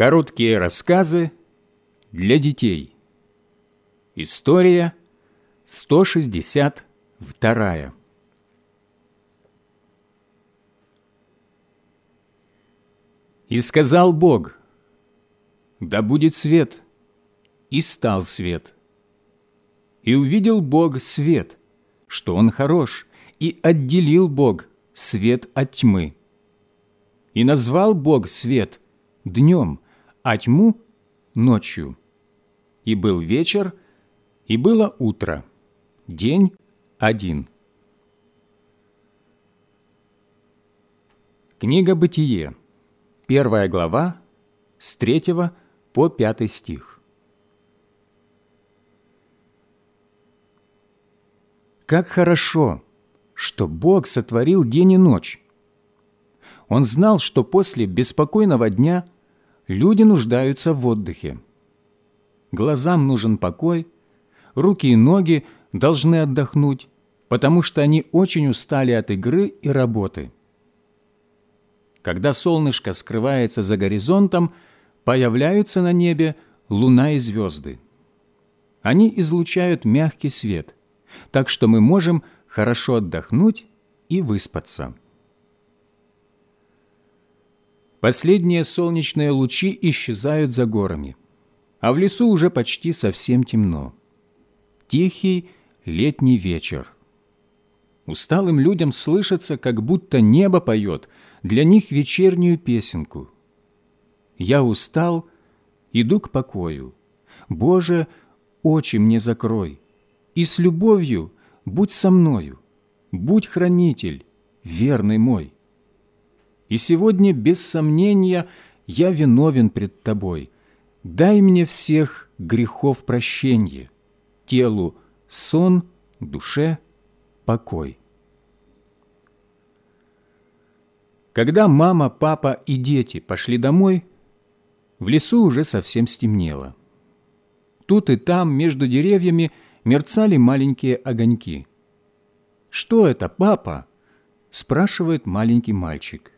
Короткие рассказы для детей. История 162. И сказал Бог, да будет свет, и стал свет. И увидел Бог свет, что он хорош, и отделил Бог свет от тьмы. И назвал Бог свет днем, а тьму – ночью. И был вечер, и было утро, день один. Книга «Бытие», первая глава, с третьего по пятый стих. Как хорошо, что Бог сотворил день и ночь. Он знал, что после беспокойного дня люди нуждаются в отдыхе. Глазам нужен покой, руки и ноги должны отдохнуть, потому что они очень устали от игры и работы. Когда солнышко скрывается за горизонтом, появляются на небе луна и звезды. Они излучают мягкий свет, так что мы можем хорошо отдохнуть и выспаться. Последние солнечные лучи исчезают за горами, а в лесу уже почти совсем темно. Тихий летний вечер. Усталым людям слышится, как будто небо поет для них вечернюю песенку – я устал, иду к покою. Боже, очи мне закрой, и с любовью будь со мною, будь хранитель, верный мой. И сегодня, без сомнения, я виновен пред Тобой. Дай мне всех грехов прощенье, телу сон, душе покой. Когда мама, папа и дети пошли домой, в лесу уже совсем стемнело. Тут и там, между деревьями, мерцали маленькие огоньки. «Что это, папа?» – спрашивает маленький мальчик.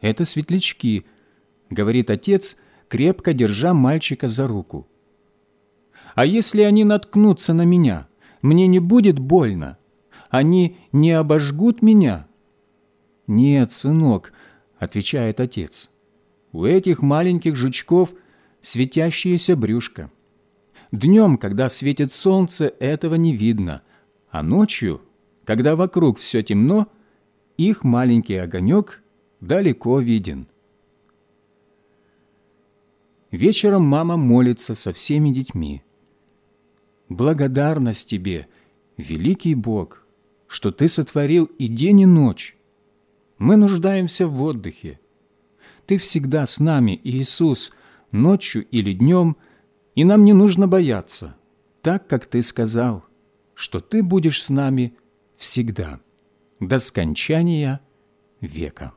«Это светлячки», – говорит отец, крепко держа мальчика за руку. «А если они наткнутся на меня, мне не будет больно? Они не обожгут меня?» «Нет, сынок», – отвечает отец. У этих маленьких жучков светящееся брюшко. Днем, когда светит солнце, этого не видно, а ночью, когда вокруг все темно, их маленький огонек далеко виден. Вечером мама молится со всеми детьми. «Благодарность тебе, великий Бог, что ты сотворил и день, и ночь. Мы нуждаемся в отдыхе, ты всегда с нами, Иисус, ночью или днем, и нам не нужно бояться, так, как Ты сказал, что Ты будешь с нами всегда, до скончания века.